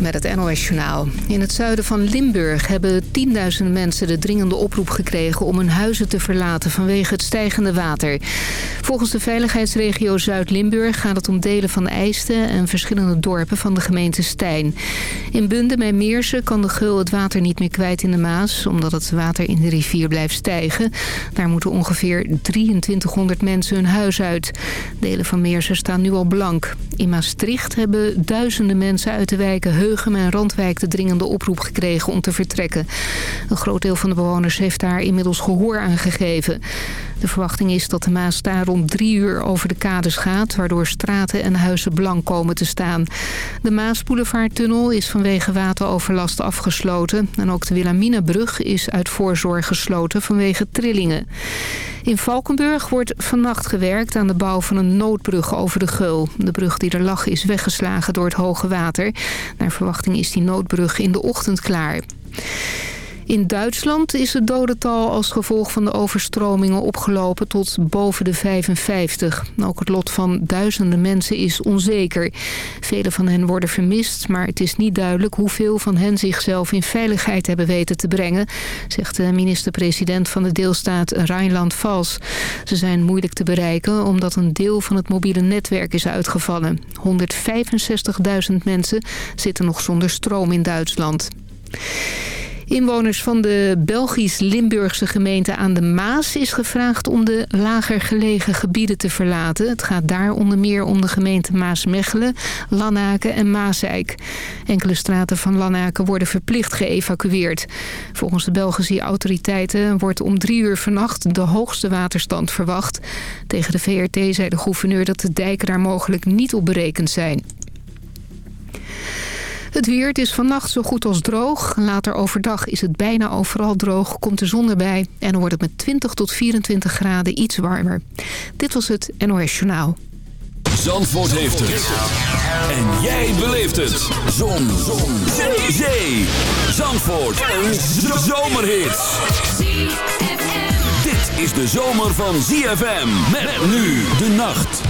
Met het NOS Journaal. In het zuiden van Limburg hebben 10.000 mensen de dringende oproep gekregen... om hun huizen te verlaten vanwege het stijgende water. Volgens de veiligheidsregio Zuid-Limburg gaat het om delen van IJsten... en verschillende dorpen van de gemeente Stijn. In Bunde bij Meersen kan de geul het water niet meer kwijt in de Maas... omdat het water in de rivier blijft stijgen. Daar moeten ongeveer 2300 mensen hun huis uit. Delen van Meersen staan nu al blank. In Maastricht hebben duizenden mensen uit de wijken Heugem en Randwijk de dringende oproep gekregen om te vertrekken. Een groot deel van de bewoners heeft daar inmiddels gehoor aan gegeven. De verwachting is dat de Maas daar rond drie uur over de kades gaat... waardoor straten en huizen blank komen te staan. De Maasboulevardtunnel is vanwege wateroverlast afgesloten. En ook de Wilhelminabrug is uit voorzorg gesloten vanwege trillingen. In Valkenburg wordt vannacht gewerkt aan de bouw van een noodbrug over de Geul. De brug die er lag is weggeslagen door het hoge water. Naar verwachting is die noodbrug in de ochtend klaar. In Duitsland is het dodental als gevolg van de overstromingen opgelopen tot boven de 55. Ook het lot van duizenden mensen is onzeker. Vele van hen worden vermist, maar het is niet duidelijk hoeveel van hen zichzelf in veiligheid hebben weten te brengen, zegt de minister-president van de deelstaat Rijnland-Vals. Ze zijn moeilijk te bereiken omdat een deel van het mobiele netwerk is uitgevallen. 165.000 mensen zitten nog zonder stroom in Duitsland. Inwoners van de Belgisch-Limburgse gemeente aan de Maas is gevraagd om de lager gelegen gebieden te verlaten. Het gaat daar onder meer om de gemeente Maasmechelen, Lannaken en Maasijk. Enkele straten van Lannaken worden verplicht geëvacueerd. Volgens de Belgische autoriteiten wordt om drie uur vannacht de hoogste waterstand verwacht. Tegen de VRT zei de gouverneur dat de dijken daar mogelijk niet op berekend zijn. Het weer, het is vannacht zo goed als droog. Later overdag is het bijna overal droog, komt de zon erbij... en dan wordt het met 20 tot 24 graden iets warmer. Dit was het NOS Journaal. Zandvoort heeft het. En jij beleeft het. Zon. zon. Zee. Zee. Zandvoort. Een zomerhit. Dit is de zomer van ZFM. Met nu de nacht.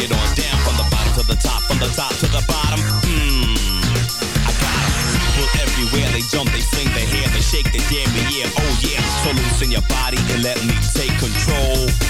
Bring it on down from the bottom to the top, from the top to the bottom. Mmm, I got. People everywhere, they jump, they swing their hair, they shake their damn yeah, oh yeah. So loosen your body and let me take control.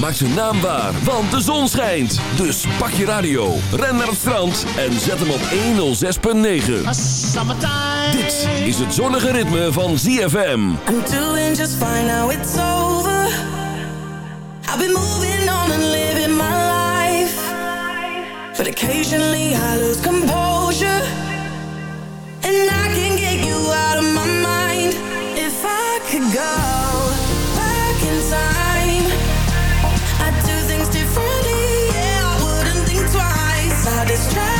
ZFM maakt zijn naam waar, want de zon schijnt. Dus pak je radio, ren naar het strand en zet hem op 106.9. Dit is het zonnige ritme van ZFM. I'm doing just fine now it's over. I've been moving on and living my life. But occasionally I lose composure. And I can get you out of my mind. If I could go back in time, I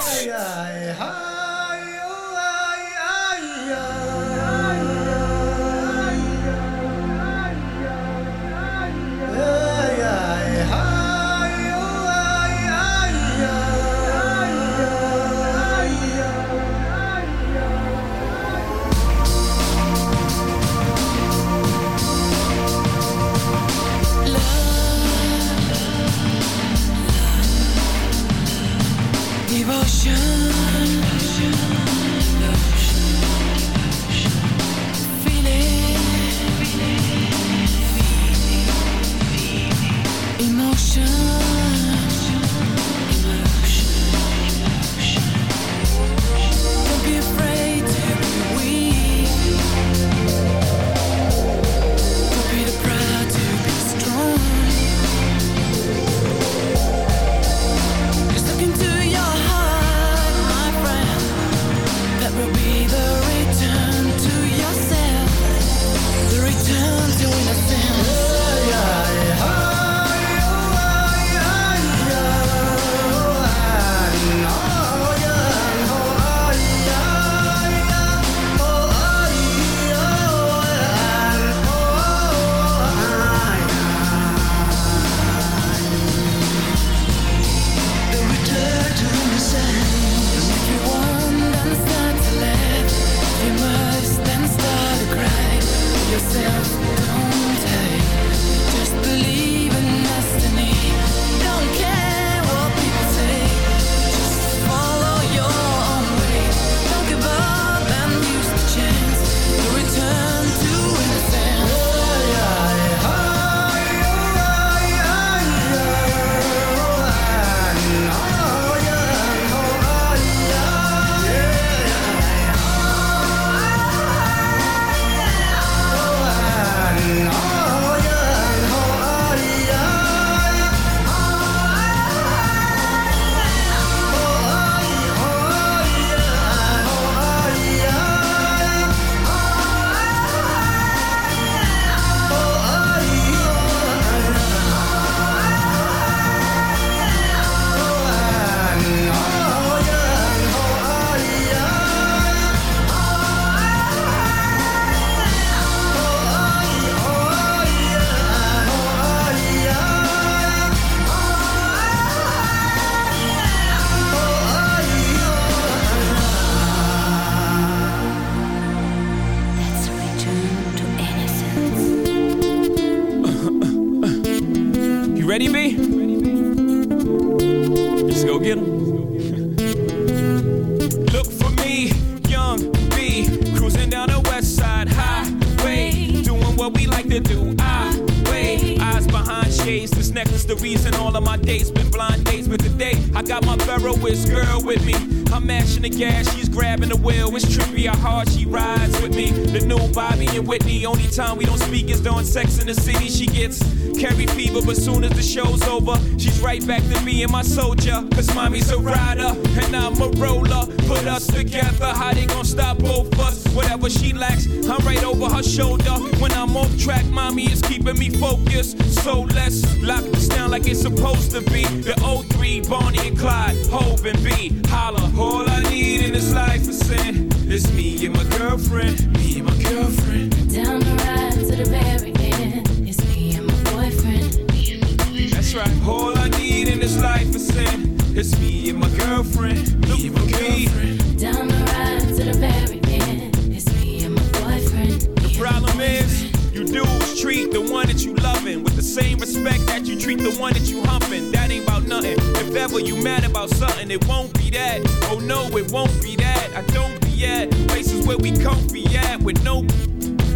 It's me and my girlfriend. Me and my girlfriend. Down the ride to the barricade. It's me and my boyfriend. The problem is, you dudes treat the one that you loving with the same respect that you treat the one that you humping. That ain't about nothing. If ever you mad about something, it won't be that. Oh no, it won't be that. I don't be at places where we comfy at with no.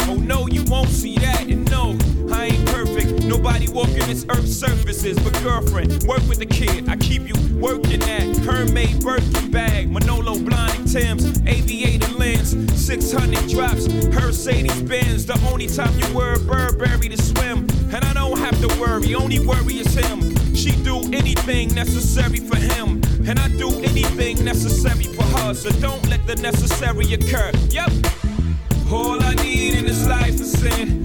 Oh no, you won't see that. And no, I ain't perfect Nobody walking this earth surfaces, but girlfriend, work with the kid. I keep you working at Hermès Birkin bag, Manolo Blahnik Tim's, aviator lens, 600 drops, Mercedes Benz. The only time you wear Burberry to swim, and I don't have to worry. Only worry is him. She do anything necessary for him, and I do anything necessary for her. So don't let the necessary occur. Yep. All I need in this life is sin.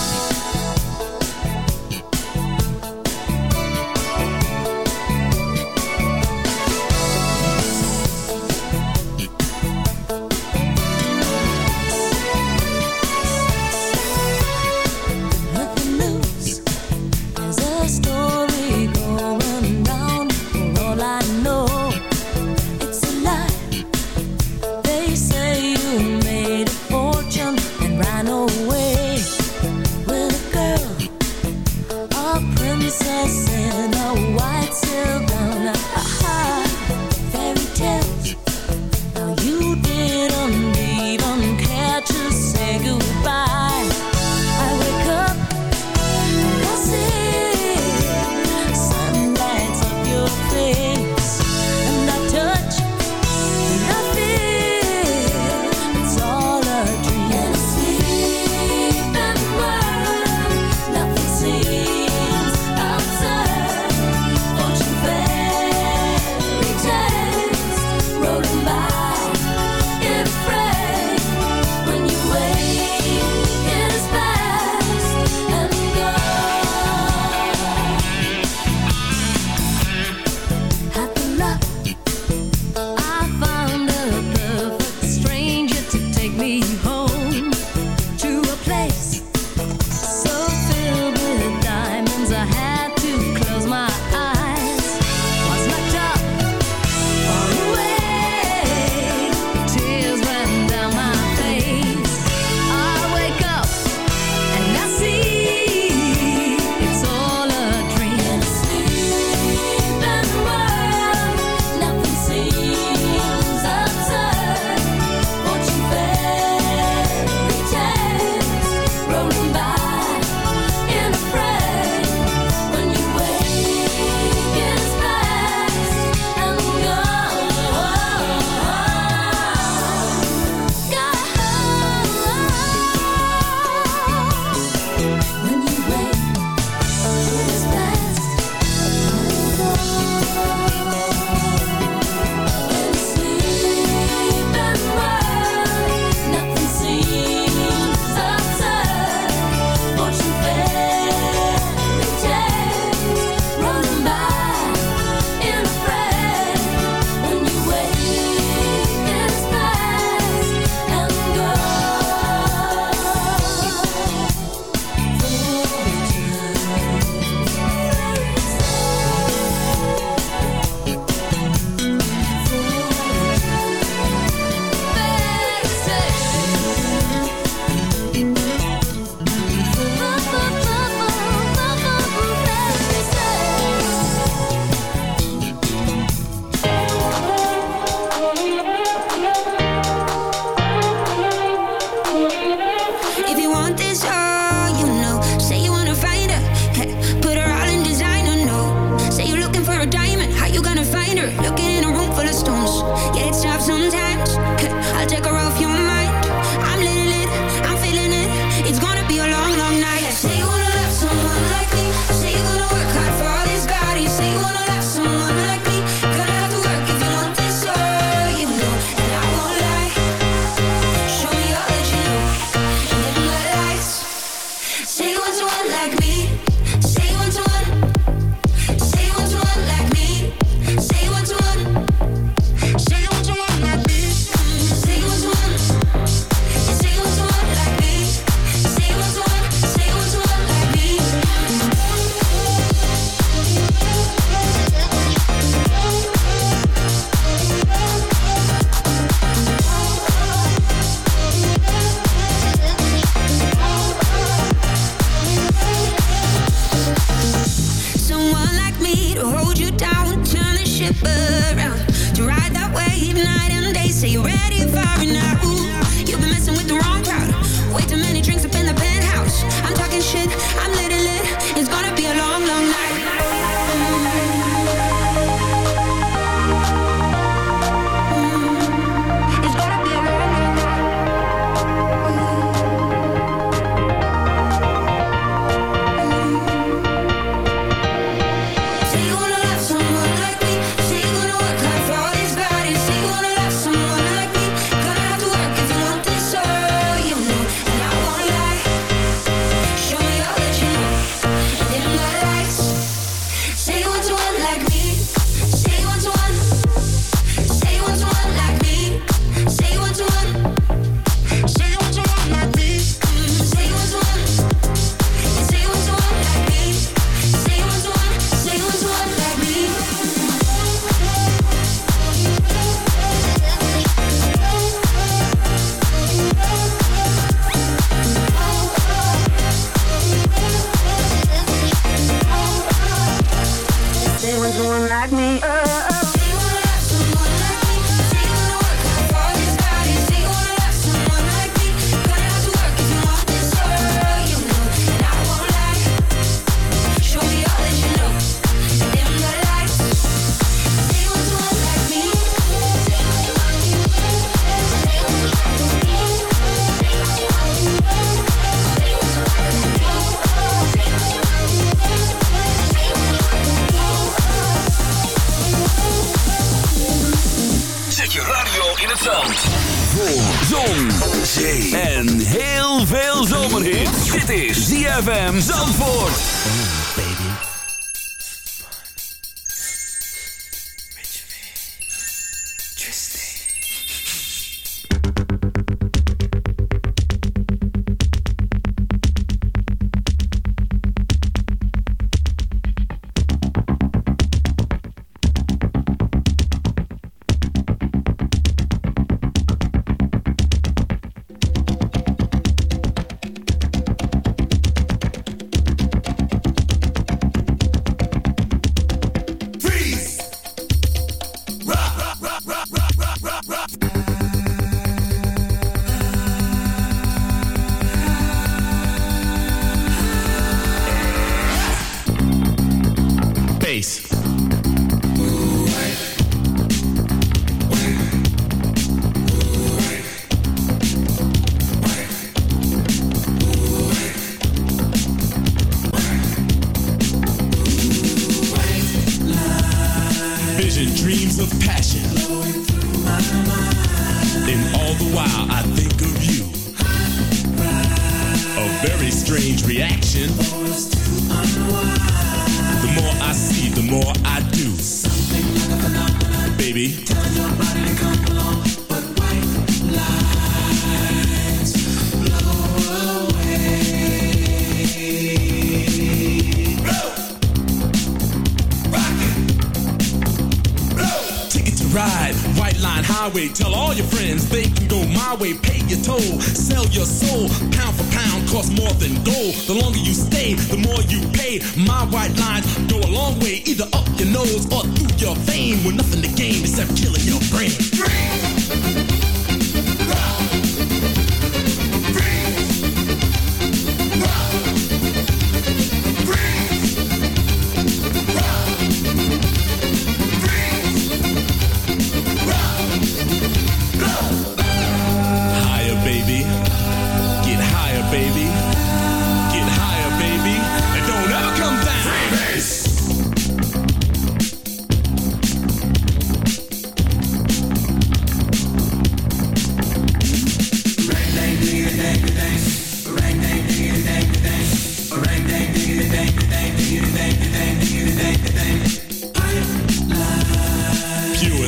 The longer you stay, the more you pay. My white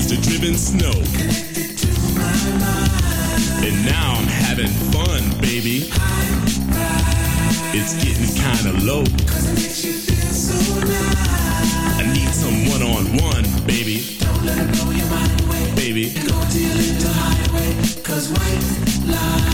was the driven snow. And now I'm having fun, baby. It's getting kinda low. I need some one on one, baby. Don't let it blow your mind away. Baby. Go to your little highway. Cause white lies.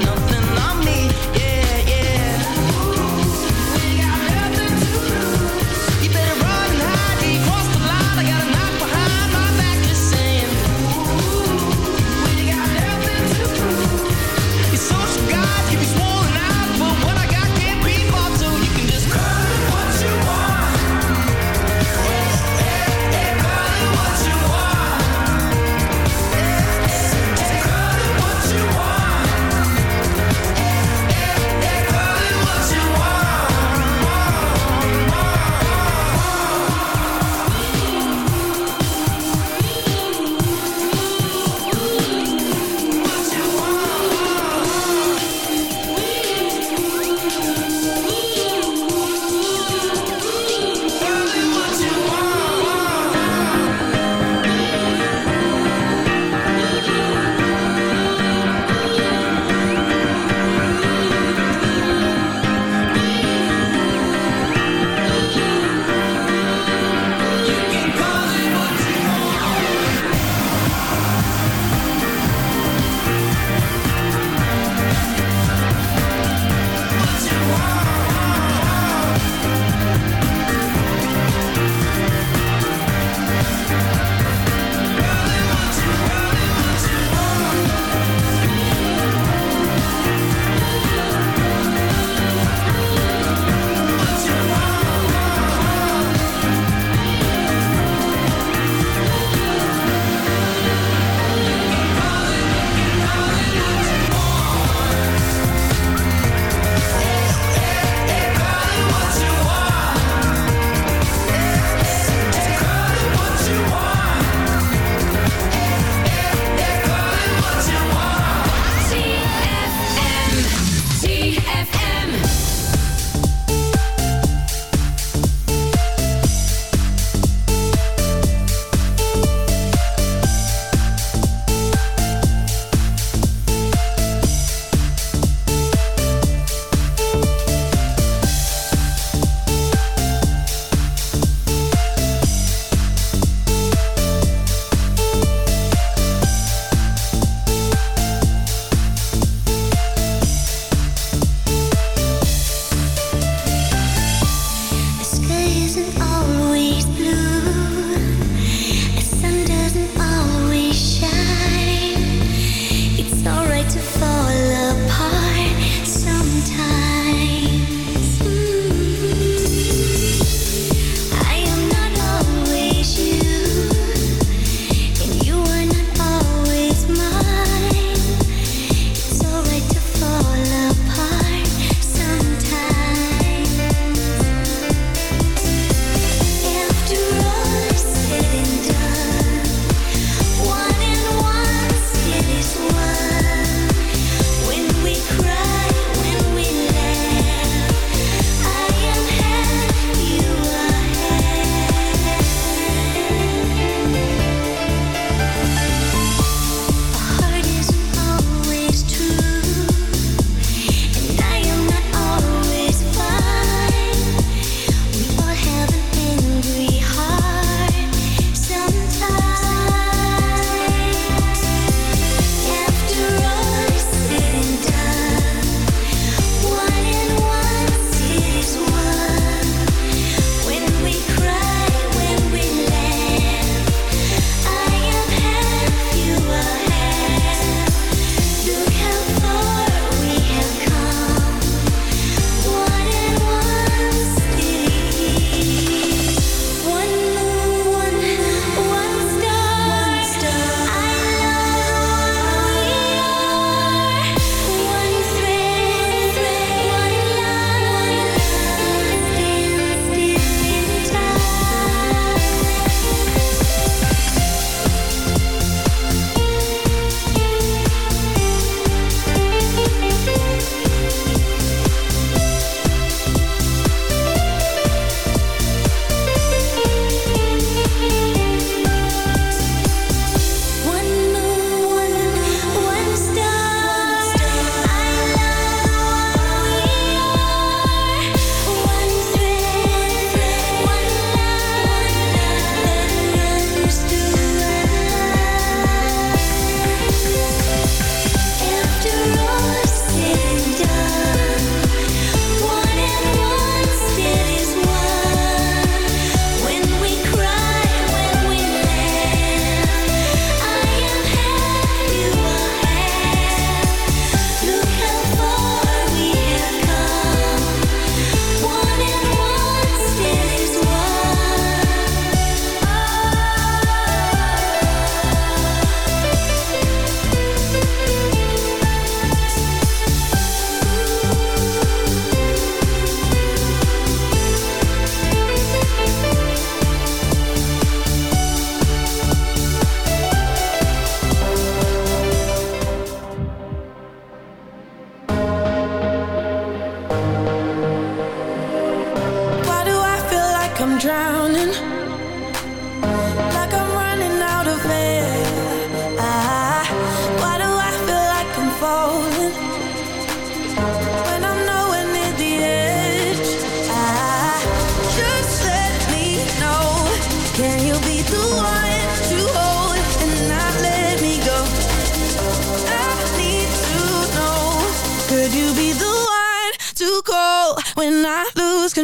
got no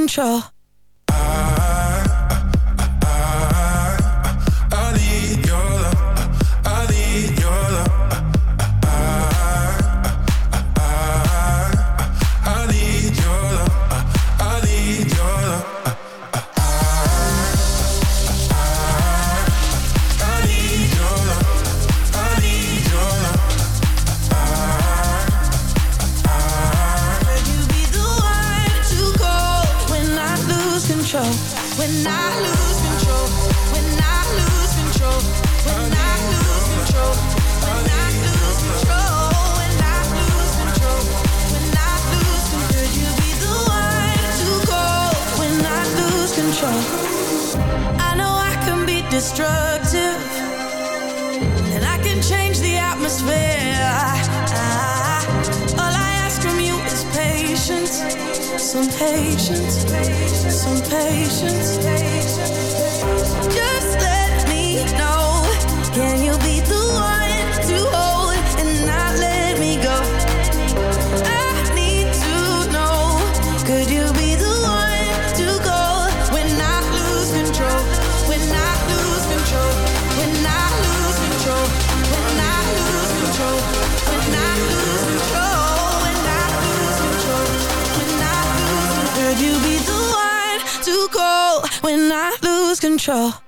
control. control.